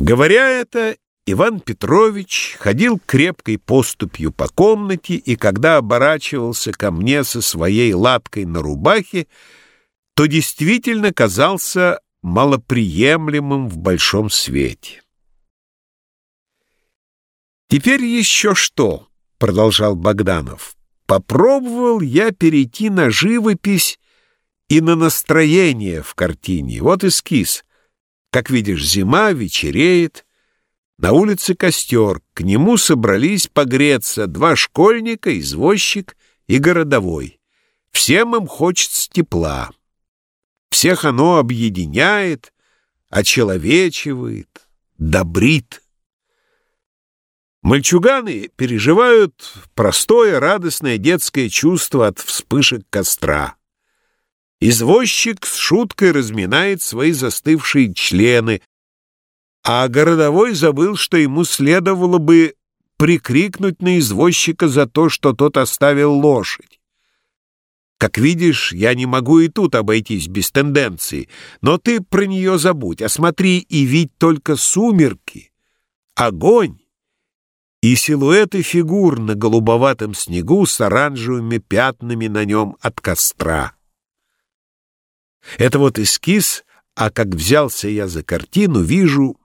Говоря это, Иван Петрович ходил крепкой поступью по комнате, и когда оборачивался ко мне со своей латкой на рубахе, то действительно казался малоприемлемым в большом свете. «Теперь еще что?» — продолжал Богданов. «Попробовал я перейти на живопись и на настроение в картине. Вот эскиз. Как видишь, зима, вечереет. На улице костер. К нему собрались погреться два школьника, извозчик и городовой. Всем им хочется тепла. Всех оно объединяет, очеловечивает, добрит. Мальчуганы переживают простое, радостное детское чувство от вспышек костра. Извозчик с шуткой разминает свои застывшие члены, а городовой забыл, что ему следовало бы прикрикнуть на извозчика за то, что тот оставил лошадь. Как видишь, я не могу и тут обойтись без тенденции, но ты про нее забудь, а смотри и видь только сумерки, огонь и силуэты фигур на голубоватом снегу с оранжевыми пятнами на нем от костра. Это вот эскиз, а как взялся я за картину, вижу,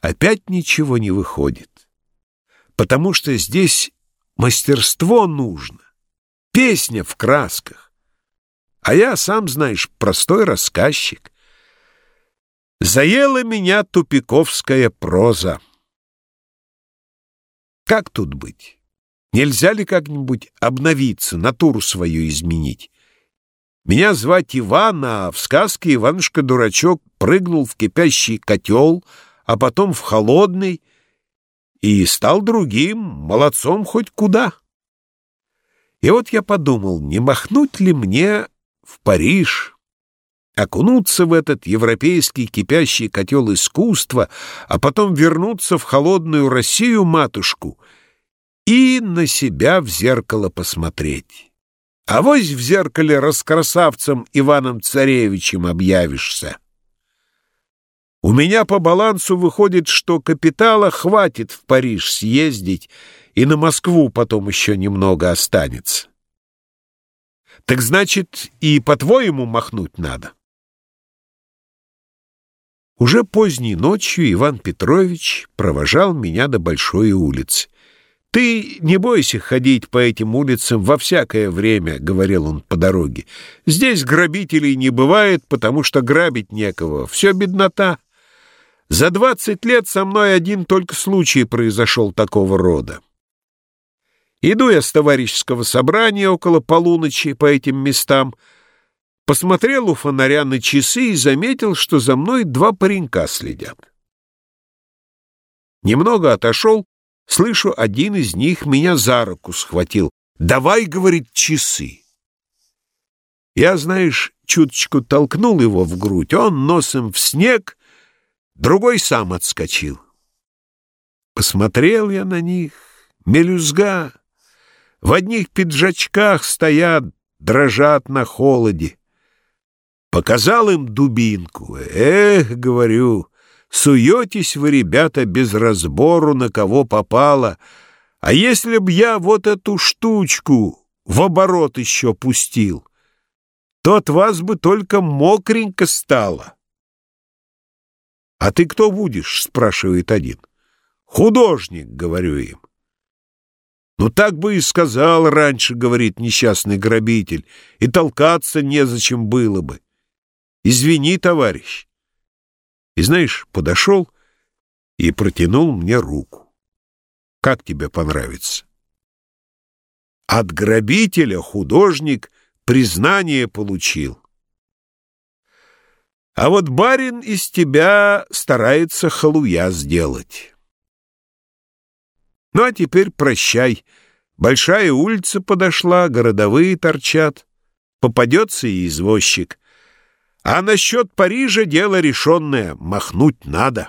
опять ничего не выходит. Потому что здесь мастерство нужно, песня в красках. А я, сам знаешь, простой рассказчик. Заела меня тупиковская проза. Как тут быть? Нельзя ли как-нибудь обновиться, натуру свою изменить? Меня звать Иван, а в сказке Иванушка-дурачок прыгнул в кипящий котел, а потом в холодный, и стал другим, молодцом хоть куда. И вот я подумал, не махнуть ли мне в Париж, окунуться в этот европейский кипящий котел искусства, а потом вернуться в холодную Россию-матушку и на себя в зеркало посмотреть. А вось в зеркале раскрасавцем Иваном Царевичем объявишься. У меня по балансу выходит, что капитала хватит в Париж съездить, и на Москву потом еще немного останется. Так значит, и по-твоему махнуть надо? Уже поздней ночью Иван Петрович провожал меня до Большой улицы. «Ты не бойся ходить по этим улицам во всякое время», — говорил он по дороге. «Здесь грабителей не бывает, потому что грабить некого. Все беднота. За двадцать лет со мной один только случай произошел такого рода. Иду я с товарищеского собрания около полуночи по этим местам, посмотрел у фонаря на часы и заметил, что за мной два паренька следят. Немного отошел Слышу, один из них меня за руку схватил. «Давай, — говорит, — часы». Я, знаешь, чуточку толкнул его в грудь, он носом в снег, другой сам отскочил. Посмотрел я на них, мелюзга, в одних пиджачках стоят, дрожат на холоде. Показал им дубинку. Эх, говорю, Суетесь вы, ребята, без разбору, на кого попало. А если б я вот эту штучку в оборот еще пустил, то от вас бы только мокренько стало. — А ты кто будешь? — спрашивает один. — Художник, — говорю им. «Ну так бы и сказал раньше, — говорит несчастный грабитель, — и толкаться незачем было бы. Извини, товарищ, и, знаешь, подошел и протянул мне руку. Как тебе понравится? От грабителя художник признание получил. А вот барин из тебя старается халуя сделать. Ну а теперь прощай. Большая улица подошла, городовые торчат. Попадется и извозчик — а насчет Парижа дело решенное, махнуть надо.